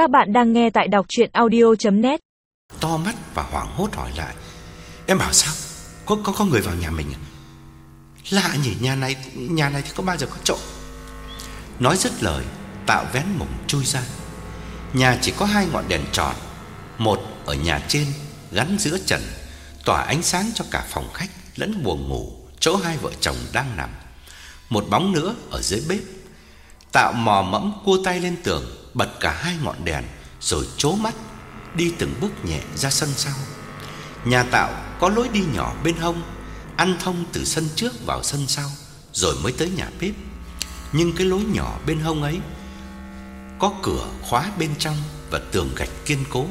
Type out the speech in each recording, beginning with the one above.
Các bạn đang nghe tại đọc chuyện audio.net To mắt và hoảng hốt hỏi lại. Em bảo sao? Có có có người vào nhà mình à? Lạ nhỉ, nhà này Nhà này thì có bao giờ có trộm? Nói dứt lời, Tạo vén mùng chui ra. Nhà chỉ có hai ngọn đèn tròn. Một ở nhà trên, Gắn giữa trần, Tỏa ánh sáng cho cả phòng khách Lẫn buồng ngủ, Chỗ hai vợ chồng đang nằm. Một bóng nữa ở dưới bếp. Tạo mò mẫm cua tay lên tường, Bật cả hai ngọn đèn, Rồi chố mắt, Đi từng bước nhẹ ra sân sau. Nhà Tạo có lối đi nhỏ bên hông, Ăn thông từ sân trước vào sân sau, Rồi mới tới nhà bếp. Nhưng cái lối nhỏ bên hông ấy Có cửa khóa bên trong Và tường gạch kiên cố,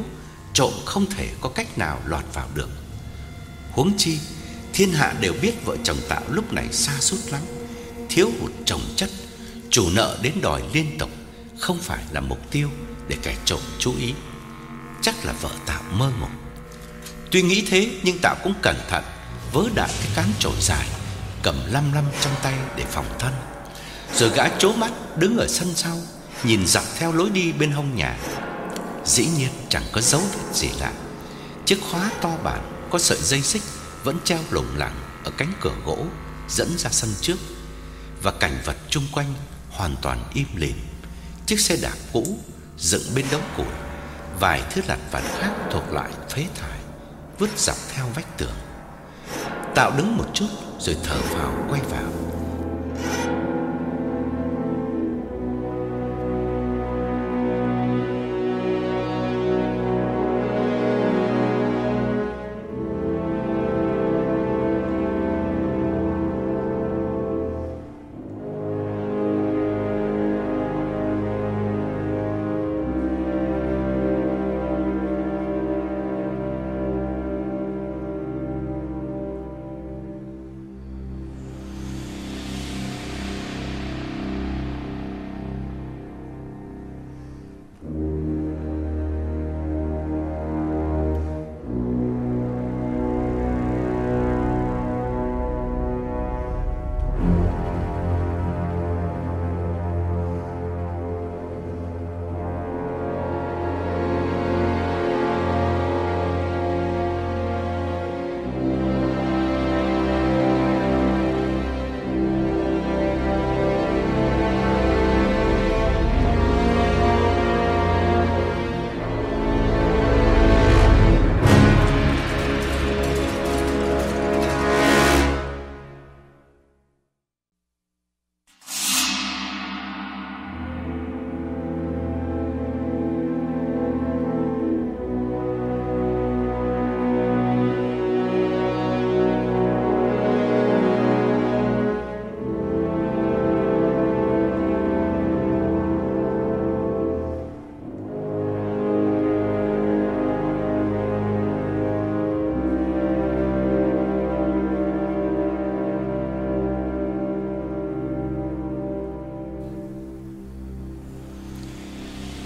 Trộm không thể có cách nào lọt vào được. Huống chi, Thiên hạ đều biết vợ chồng Tạo lúc này xa sút lắm, Thiếu hụt chồng chất. Chủ nợ đến đòi liên tục Không phải là mục tiêu Để kẻ trộm chú ý. Chắc là vợ Tạo mơ mộng. Tuy nghĩ thế nhưng Tạo cũng cẩn thận, Vớ đại cái cán chổi dài, Cầm lăm lăm trong tay để phòng thân. Rồi gã chố mắt, đứng ở sân sau, Nhìn dọc theo lối đi bên hông nhà. Dĩ nhiên chẳng có dấu vết gì lạ. Chiếc khóa to bản Có sợi dây xích Vẫn treo lủng lẳng Ở cánh cửa gỗ Dẫn ra sân trước. Và cảnh vật chung quanh Hoàn toàn im lìm. Chiếc xe đạp cũ Dựng bên đống củi, Vài thứ lặt vặt khác thuộc loại phế thải, Vứt dọc theo vách tường. Tạo đứng một chút Rồi thở phào quay vào.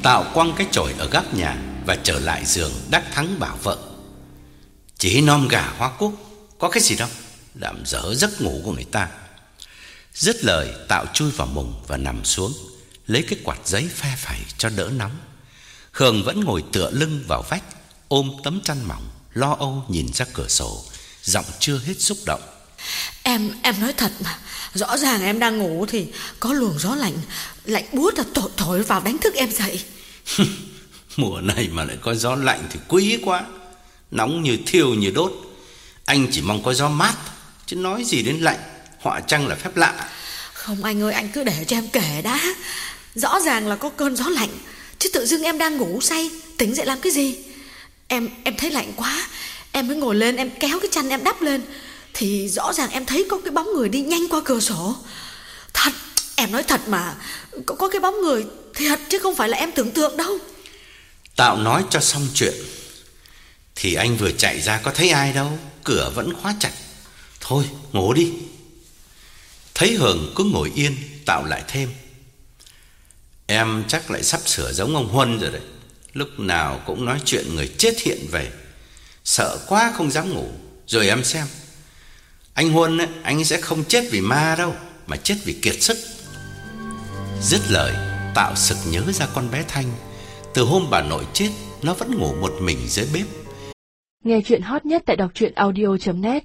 Tạo quăng cái chổi ở góc nhà Và trở lại giường đắc thắng bảo vợ. Chỉ nom gà hoa cúc Có cái gì đâu Làm dở giấc ngủ của người ta. Dứt lời Tạo chui vào mùng và nằm xuống Lấy cái quạt giấy phe phẩy cho đỡ nóng. Khương vẫn ngồi tựa lưng vào vách Ôm tấm chăn mỏng Lo âu nhìn ra cửa sổ Giọng chưa hết xúc động. Em em nói thật mà Rõ ràng em đang ngủ thì Có luồng gió lạnh Lạnh buốt là thổi, thổi vào đánh thức em dậy. Mùa này mà lại có gió lạnh thì quý quá. Nóng như thiêu như đốt. Anh chỉ mong có gió mát, Chứ nói gì đến lạnh, Họa chăng là phép lạ. Không, anh ơi, anh cứ để cho em kể đã. Rõ ràng là có cơn gió lạnh, Chứ tự dưng em đang ngủ say, Tỉnh dậy làm cái gì? Em em thấy lạnh quá. Em mới ngồi lên, em kéo cái chăn em đắp lên, Thì rõ ràng em thấy có cái bóng người đi nhanh qua cửa sổ. Em nói thật mà Có, có cái bóng người thiệt chứ không phải là em tưởng tượng đâu. Tạo nói cho xong chuyện Thì anh vừa chạy ra có thấy ai đâu Cửa vẫn khóa chặt. Thôi ngủ đi. Thấy Hường cứ ngồi yên Tạo lại thêm. Em chắc lại sắp sửa giống ông Huân rồi đấy. Lúc nào cũng nói chuyện người chết hiện về. Sợ quá không dám ngủ. Rồi em xem. Anh Huân ấy, anh sẽ không chết vì ma đâu Mà chết vì kiệt sức. Dứt lời, Tạo sực nhớ ra con bé Thanh. Từ hôm bà nội chết, Nó vẫn ngủ một mình dưới bếp. Nghe chuyện hot nhất tại đọc truyện audio.net